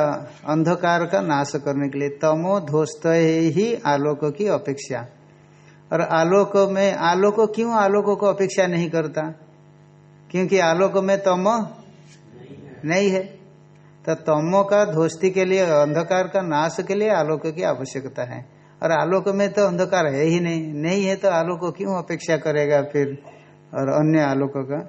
अंधकार का नाश करने के लिए तमो ध्वस्त ही आलोक की अपेक्षा। और आलोक में, आलोक क्यों आलोक को अपेक्षा नहीं करता? क्योंकि आलोक में तमो नहीं है। तो तमो का ध्वस्ती के लिए, अंधकार का नाश के लिए आलोक की आवश्यकता है। और आलोक में तो अंधकार है ही नहीं नहीं है तो आलोक क्यों अपेक्षा करेगा फिर? और अन्य आलोक का।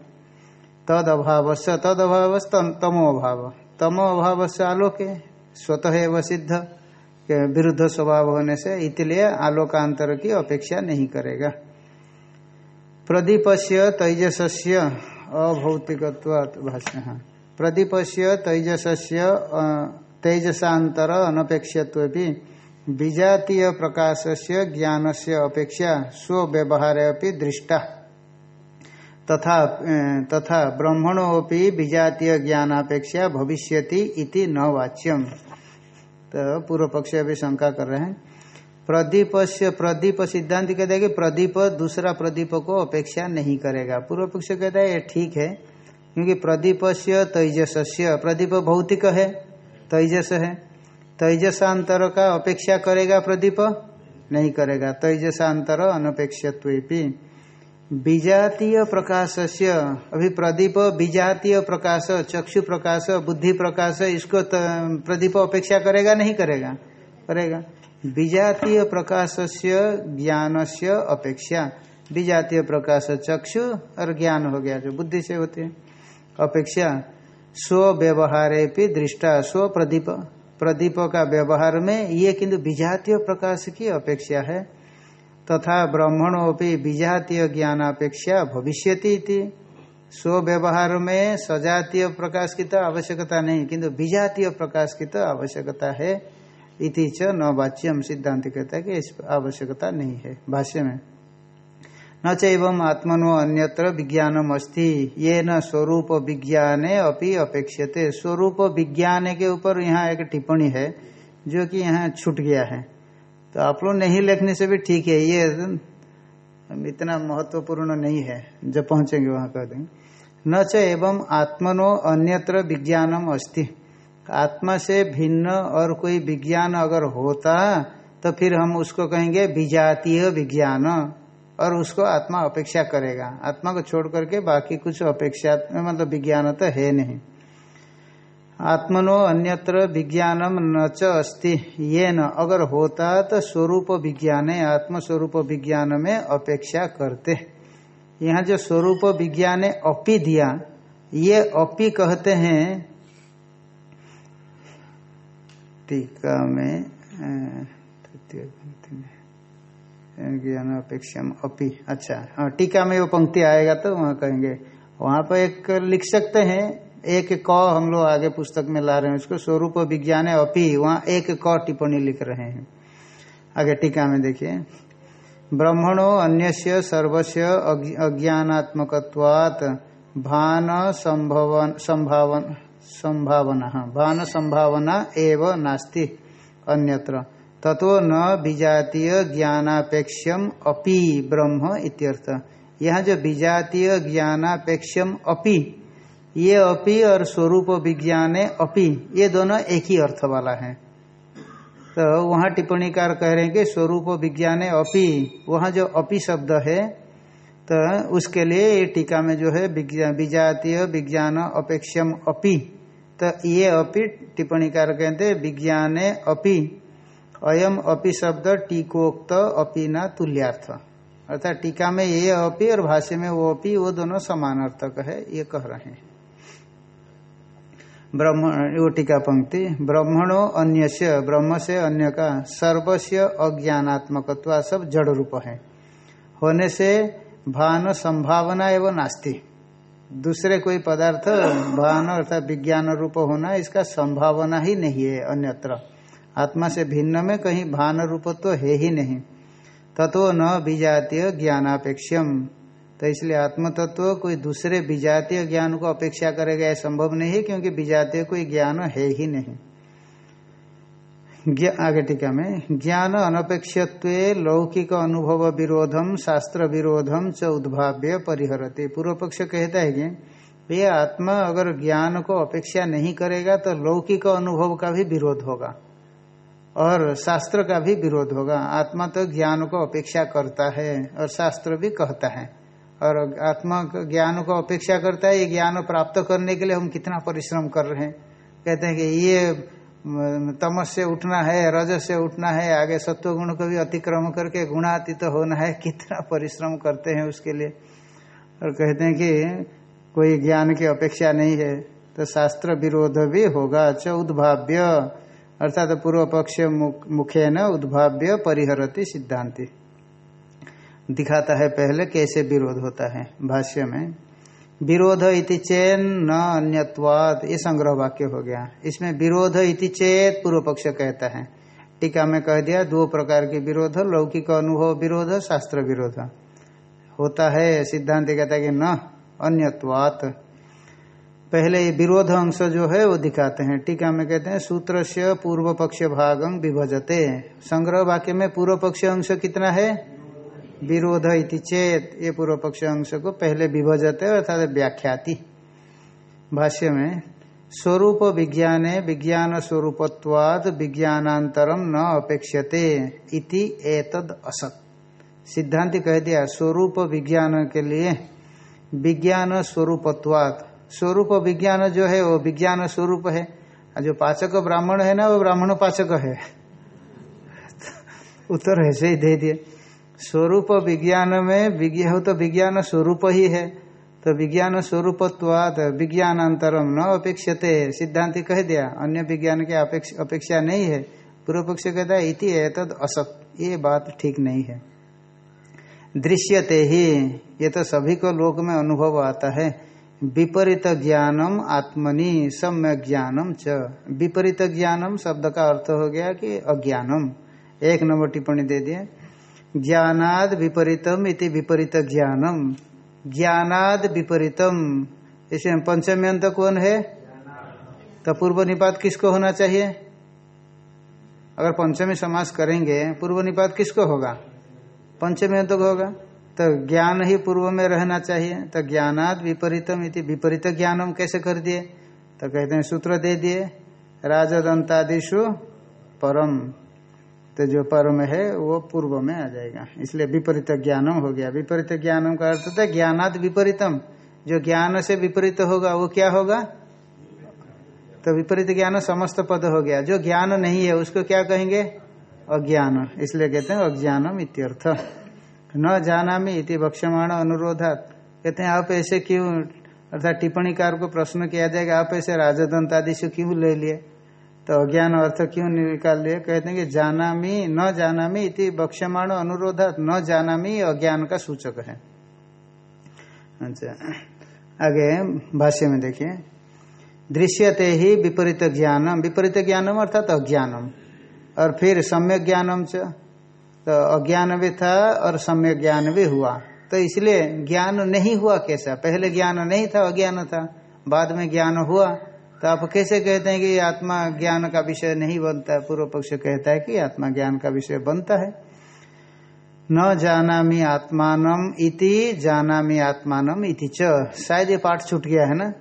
तद अभाव से तद अभाव तमो अभाव तमो अभाव से आलोक है स्वतः सिद्ध विरुद्ध स्वभाव होने से इसलिए आलोकांतर की अपेक्षा नहीं करेगा। प्रदीप से तेजस्य अभौतिक भाष्य। प्रदीप से तेजस्य तेजसातर अनपेक्षत्व विजातीय प्रकाश से ज्ञान से अपेक्षा स्वव्यवहार अभी दृष्टा। तथा तथा ब्रह्मणोपि विजातीय ज्ञानापेक्षा भविष्यति इति न वाच्यम। तो पूर्व पक्ष अभी शंका कर रहे हैं। प्रदीप से प्रदीप सिद्धांत कहता है कि प्रदीप दूसरा प्रदीप को अपेक्षा नहीं करेगा। पूर्व पक्ष कहता है, ये ठीक है, क्योंकि प्रदीप से तेजस्य प्रदीप भौतिक है, तेजस है। तेजसांतर का अपेक्षा करेगा प्रदीप? नहीं करेगा। तेजसांतर अनपेक्षत्वी विजातीय प्रकाश से अभी प्रदीप विजातीय प्रकाश चक्षु प्रकाश बुद्धि प्रकाश इसको प्रदीप अपेक्षा करेगा, नहीं करेगा? करेगा। विजातीय प्रकाश से ज्ञान से अपेक्षा। विजातीय प्रकाश चक्षु और ज्ञान हो गया, जो बुद्धि से होते हैं। अपेक्षा। स्व व्यवहारे भी दृष्टा स्व प्रदीप प्रदीप का व्यवहार में ये किंतु विजातीय प्रकाश की अपेक्षा है। तथा ब्रह्मणोपि विजातीय ज्ञानापेक्षा भविष्यति स्व व्यवहार में सजातीय प्रकाश की तो आवश्यकता नहीं, किंतु विजातीय प्रकाश की तो आवश्यकता है इति च न सिद्धांत कहता है कि इस आवश्यकता नहीं है भाष्य में। न चैवम आत्मनो अन्यत्र विज्ञानम अस्ति ये न स्वरूप विज्ञाने अपि अपेक्षते स्वरूप विज्ञान के ऊपर यहाँ एक टिप्पणी है, जो कि यहाँ छूट गया है। तो आप लोग नहीं लिखने से भी ठीक है, ये इतना महत्वपूर्ण नहीं है, जब पहुँचेंगे वहाँ कह देंगे। न च एवं आत्मनो अन्यत्र विज्ञानम अस्ति। आत्मा से भिन्न और कोई विज्ञान अगर होता तो फिर हम उसको कहेंगे विजातीय विज्ञान, और उसको आत्मा अपेक्षा करेगा। आत्मा को छोड़ करके बाकी कुछ अपेक्षा मतलब विज्ञान तो है नहीं। आत्मनो अन्यत्र विज्ञानम न च अस्ति। ये न अगर होता तो स्वरूप विज्ञान आत्मस्वरूप विज्ञान में अपेक्षा करते। यहाँ जो स्वरूप विज्ञान अपि दिया, ये अपि कहते हैं, टीका में तृतीय पंक्ति में ज्ञान अपेक्षा अपि। अच्छा हाँ टीका में वो पंक्ति आएगा तो वहाँ कहेंगे। वहाँ पर एक लिख सकते हैं एक क हम लोग आगे पुस्तक में ला रहे हैं, उसको स्वरूप विज्ञान है, अपि, वहाँ एक क टिप्पणी लिख रहे हैं। आगे टीका में देखिए। ब्रह्मणो अन्य सर्वस्व अज्ञात्मकवात भान संभवन, संभावन, संभावना, भान संभावना एव नास्ति, अन्यत्र। ततो न विजातीय ज्ञानापेक्षम अपि ब्रह्म इत्यर्थ। यहाँ जो विजातीय ज्ञानापेक्षम अपि ये अपि और स्वरूप विज्ञान अपि, ये दोनों एक ही अर्थ वाला है। तो वहाँ टिप्पणीकार कह रहे हैं कि स्वरूप विज्ञान अपि, वहाँ जो अपि शब्द है तो उसके लिए ये टीका में जो है विजातीय विज्ञान अपेक्षम अपि तो ये अपि टिप्पणीकार कहते हैं, विज्ञान अपि, अयम अपि शब्द टीकोक्त अपि न तुल्यार्थ। अर्थात टीका में ये अपि और भाष्य में वो अपि, वो दोनों समान अर्थक है, ये कह रहे हैं। ब्रह्म टीका पंक्ति, ब्रह्मणो अन्य से ब्रह्म से अन्य का सर्वस्व अज्ञानात्मक सब जड़ रूप है। होने से भान संभावना एवं नास्ति। दूसरे कोई पदार्थ भान अर्थात विज्ञान रूप होना, इसका संभावना ही नहीं है अन्यत्र। आत्मा से भिन्न में कहीं भान रूप तो है ही नहीं। ततो न विजातीय ज्ञानापेक्षम तो इसलिए आत्म तत्व कोई दूसरे विजातीय ज्ञान को अपेक्षा करेगा यह संभव नहीं है क्योंकि विजातीय कोई ज्ञान है ही नहीं। आगे टीका में, ज्ञान अनपेक्ष लौकिक अनुभव विरोधम, शास्त्र विरोधम च उद्भाव्य परिहरते। पूर्व पक्ष कहता है कि, ये आत्मा अगर ज्ञान को अपेक्षा नहीं करेगा तो लौकिक अनुभव का भी विरोध होगा, और शास्त्र का भी विरोध होगा। आत्मा तो ज्ञान को अपेक्षा करता है, और शास्त्र भी कहता है। और आत्मा ज्ञान को अपेक्षा करता है, ये ज्ञान प्राप्त करने के लिए हम कितना परिश्रम कर रहे हैं। कहते हैं कि ये तमस से उठना है, रज से उठना है, आगे सत्व गुण को भी अतिक्रम करके गुणातीत तो होना है, कितना परिश्रम करते हैं उसके लिए। और कहते हैं कि कोई ज्ञान की अपेक्षा नहीं है तो शास्त्र विरोध भी होगा, च उद्भाव्य। अर्थात पूर्व पक्ष मुखे न उद्भाव्य परिहरती सिद्धांति। दिखाता है पहले कैसे विरोध होता है। भाष्य में, विरोध इति चेन न अन्यत्वाद ये संग्रह वाक्य हो गया। इसमें विरोध इति चेत पूर्व पक्ष कहता है। टीका में कह दिया, दो प्रकार के विरोध, लौकिक अनुभव विरोध, शास्त्र विरोध। होता है सिद्धांत कहता है कि न अन्यवात पहले विरोध अंश जो है वो दिखाते हैं। टीका में कहते हैं सूत्र से पूर्व पक्ष भागम विभजते। संग्रह वाक्य में पूर्व पक्ष अंश कितना है? विरोध इति चेत, ये पूर्व पक्ष अंश को पहले विभजते अर्थात व्याख्याति। भाष्य में, स्वरूप विज्ञान विज्ञान स्वरूपत्वाद विज्ञानांतरम न अपेक्षते, इति एतद असत। सिद्धांत कह दिया, स्वरूप विज्ञान के लिए विज्ञान स्वरूपत्वाद स्वरूप विज्ञान जो है, वो विज्ञान स्वरूप है। जो पाचक ब्राह्मण है ना, वो ब्राह्मण पाचक है। <laughs> उत्तर ऐसे ही दे दिए। स्वरूप विज्ञान में विज्ञ तो विज्ञान स्वरूप ही है। तो विज्ञान स्वरूपत्वाद विज्ञानांतरम न अपेक्षते, सिद्धांति कह दिया। अन्य विज्ञान के अपेक्षा नहीं है। पूर्व पक्ष कहता है, इति एतद असत। ये बात ठीक नहीं है। दृश्यते ही, ये तो सभी को लोक में अनुभव आता है। विपरीत ज्ञानम आत्मनि सम्य ज्ञानम च। विपरीत ज्ञानम शब्द का अर्थ हो गया कि अज्ञानम। एक नंबर टिप्पणी दे दिए ज्ञानाद विपरीतम इति विपरीत ज्ञानम ज्ञानाद विपरीतम। इसमें पंचमी अंत कौन है? तो पूर्व निपात किसको होना चाहिए? अगर पंचमी समास करेंगे पूर्व निपात किसको होगा? पंचमी अंत होगा। तो ज्ञान ही पूर्व में रहना चाहिए। तो ज्ञानाद विपरीतम इति विपरीत ज्ञानम कैसे कर दिए? तो कहते हैं सूत्र दे दिए। राजदंतादिशु परम। तो जो परम है, वो पूर्व में आ जाएगा। इसलिए विपरीत ज्ञानम हो गया। विपरीत ज्ञानम का अर्थ था ज्ञानाद विपरीतम। जो ज्ञान से विपरीत होगा, वो क्या होगा? तो विपरीत ज्ञान समस्त पद हो गया। जो ज्ञान नहीं है, उसको क्या कहेंगे? अज्ञान। इसलिए कहते हैं अज्ञानम इत्यर्थ। न जाना में इति भक्ष्यमाण अनुरोधात। कहते हैं, आप ऐसे क्यों, अर्थात टिप्पणीकार को प्रश्न किया जाएगा, आप ऐसे राजदंत आदि से क्यों ले लिए? तो अज्ञान अर्थ क्यों निकाल लिए? कहते हैं कि जानामी, न जानामी इति बक्ष्यमाण अनुरोधात, न जानामी अज्ञान का सूचक है। अच्छा आगे भाष्य में देखिए। दृश्यते ही विपरीत ज्ञानम। विपरीत ज्ञानम अर्थात अज्ञानम। और फिर सम्यक ज्ञानम च। तो अज्ञान भी था और सम्यक ज्ञान भी हुआ। तो इसलिए ज्ञान नहीं हुआ कैसा? पहले ज्ञान नहीं था, अज्ञान था। बाद में ज्ञान हुआ। तो आप कैसे कहते हैं कि आत्मा ज्ञान का विषय नहीं बनता है? पूर्व पक्ष कहता है कि आत्मा ज्ञान का विषय बनता है। न जानामी आत्मानम इति, जानामी आत्मानम इति च। शायद ये पाठ छूट गया है ना?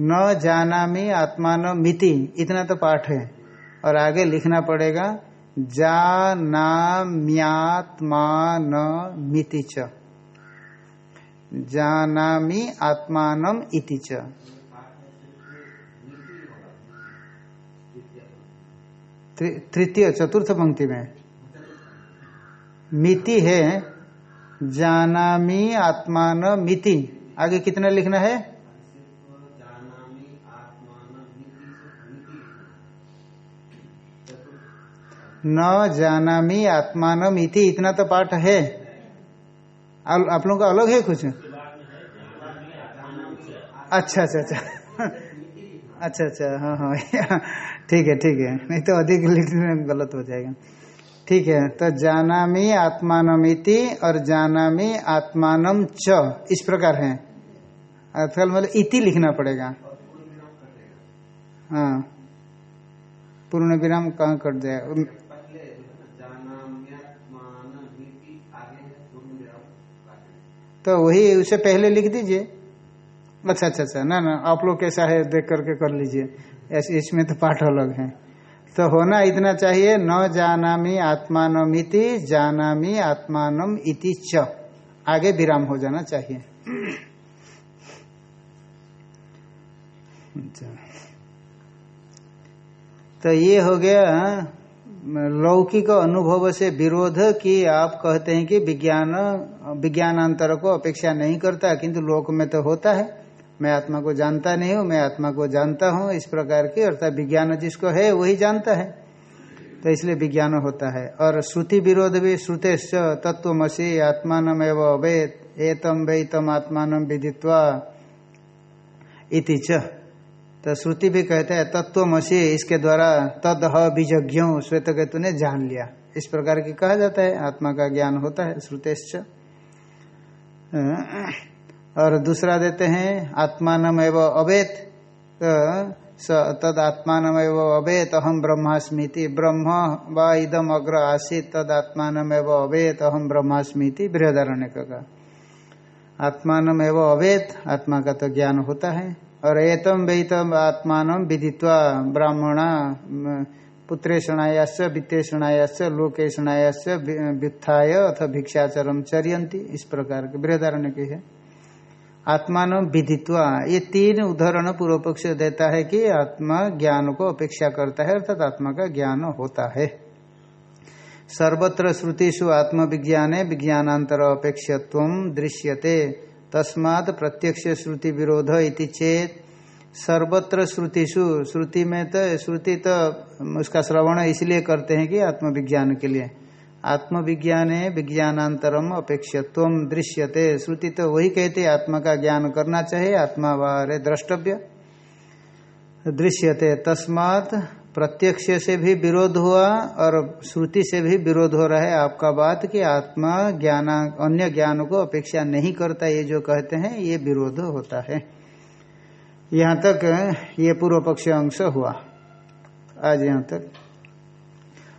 न जाना मी आत्मान मिति इतना तो पाठ है। और आगे लिखना पड़ेगा जानाम्यात्मान मिति च। जानामी आत्मानम इति च। तृतीय, चतुर्थ पंक्ति में। मिति है, जानामी आत्मान मिति। आगे कितना लिखना है? न जानामी आत्मान मिति, इतना तो पाठ है। आप लोगों का अलग है कुछ? अच्छा अच्छा अच्छा। अच्छा अच्छा हाँ हाँ <laughs> ठीक है ठीक है। नहीं तो अधिक लिखने में गलत हो जाएगा। ठीक है तो जानामी आत्मानमिति और जानामी आत्मानम च इस प्रकार है। अर्थात मतलब इति लिखना पड़ेगा। हाँ। पूर्ण विराम कहाँ कट जाए? तो वही उसे पहले लिख दीजिए। अच्छा अच्छा अच्छा। ना ना, आप लोग कैसा है, देख करके कर लीजिए। ऐसे, इसमें तो पाठ अलग है। तो होना इतना चाहिए, न जानामी आत्मानमिति, जानामी आत्मानम इति च। आगे विराम हो जाना चाहिए। अच्छा। तो ये हो गया, लौकिक अनुभव से विरोध कि आप कहते हैं कि विज्ञान, विज्ञानांतर को अपेक्षा नहीं करता, किंतु लोक में तो होता है। मैं आत्मा को जानता नहीं हूँ, मैं आत्मा को जानता हूँ इस प्रकार की, अर्थात विज्ञान जिसको है, वही जानता है। तो इसलिए विज्ञान होता है। और श्रुति विरोध भी श्रुतेश्च तत्वमसी आत्मान एवं अवैत एतम वेतम आत्मान विदित्वा इति च। तो श्रुति भी कहते हैं तत्वमसी इसके द्वारा तद बीजज्ञ श्वेत केतु ने जान लिया। इस प्रकार की कहा जाता है, आत्मा का ज्ञान होता है, श्रुतेश्च। और दूसरा देते हैं आत्मान एवं अवैत तो तद आत्मान अवैत अहम ब्रह्मास्मीति। ब्रह्म व इदम अग्र आसित, तद आत्मान अवैत अहम ब्रह्मास्मीति बृहदारण्य का आत्मान अवैत आत्मा का तो ज्ञान होता है। और एतम वेतम आत्मान विदित्वा ब्राह्मणा पुत्रेषणायास वित्तेषणायास लोकेषणायास व्युत्थाय अथ भिक्षाचरम चरियंती इस प्रकार के बृहदारण्य है। आत्मान विदित्वा। ये तीन उदाहरण पूर्व पक्ष देता है कि आत्मा ज्ञान को अपेक्षा करता है, अर्थात आत्मा का ज्ञान होता है। सर्वत्र श्रुतिषु आत्मविज्ञान विज्ञानांतर अपेक्षत्व दृश्यते। तस्मात् प्रत्यक्ष श्रुति विरोध इति चेत सर्वत्र श्रुतिषु, श्रुति में तो श्रुति तो उसका श्रवण इसलिए करते हैं कि आत्मविज्ञान के लिए। आत्मविज्ञान विज्ञानांतरम अपेक्षत्व दृश्यते। श्रुति तो वही कहते, आत्मा का ज्ञान करना चाहिए, आत्मा वारे द्रष्टव्य। दृश्यते तस्मात प्रत्यक्ष से भी विरोध हुआ और श्रुति से भी विरोध हो रहा है आपका बात कि आत्मा ज्ञान, अन्य ज्ञान को अपेक्षा नहीं करता, ये जो कहते हैं, ये विरोध होता है। यहाँ तक ये पूर्व पक्ष अंश हुआ। आज यहाँ तक